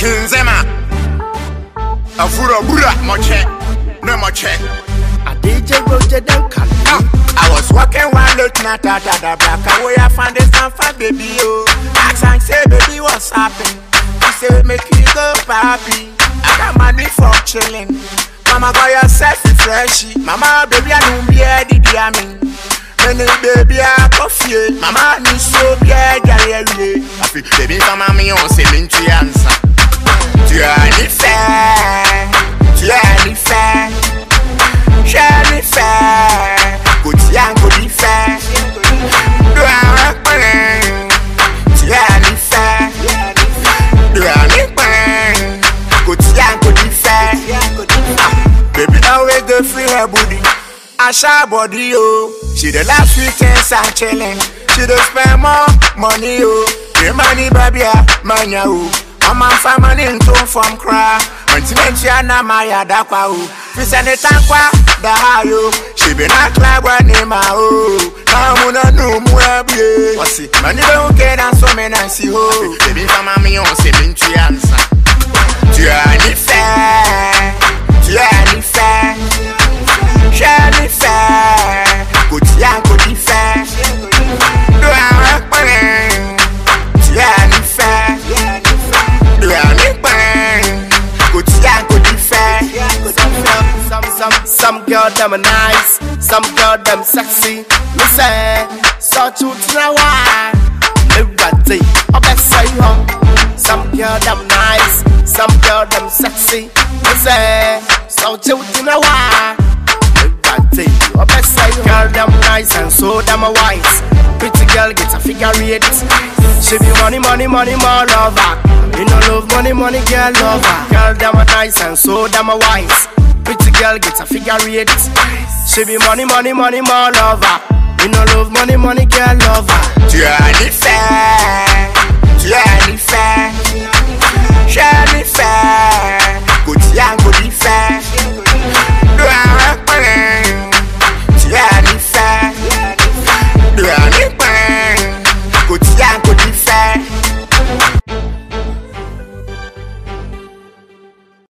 Kinzema. Afura Bura Moche. No Moche. A DJ Roger Duncan. Ah, I was walking one late night at the black away. I found this for baby. Oh, ask and say, baby, what's happening? He said, make you go, papi. I got money for chilling. Mama, got yourself refreshy. Mama, baby, I don't be a did I mean. Many baby, I coffee. Mama, ni so be a galley. I feel baby, come on, me on, say, me to answer. Tu as les tu as les faits, j'ai les faits, quotidien qu'on y fait. Tu as tu as les faits, tu as les faits, quotidien qu'on y fait. Baby, the free her body. Asha body, oh. She the last few things I challenge. She the spend more money, oh. The money, baby, ah, money oh. Ọmọ nfàmà ní ntò fọm kora ọ̀ntìmẹ̀ntì ànàmà yà dàkwa o fisẹ̀ ní tankwa dà ha yo ṣèbí náà kílágbá ní ma o náà mú náà nù mú ẹbí e. ọ̀sì mẹ́ni bẹ́ẹ̀ ń ké náà sọ mi náà sí o. ṣèbí nfàmà mi yàn ṣèbí ntú yà nsà. Some, girl them nice, some girl them sexy. Me say, so to tell why. Ready, I bet say. Some girl them nice, some girl them sexy. Me say, so to tell why. Ready, I bet say girl them nice and so them wise. Pretty girl get a figure eight. She be money, money, money, more lover. You know love money, money, girl lover. Girl them nice and so them wise. Girl get a figure eight. She be money, money, money, more lover. You know love money, money, girl lover.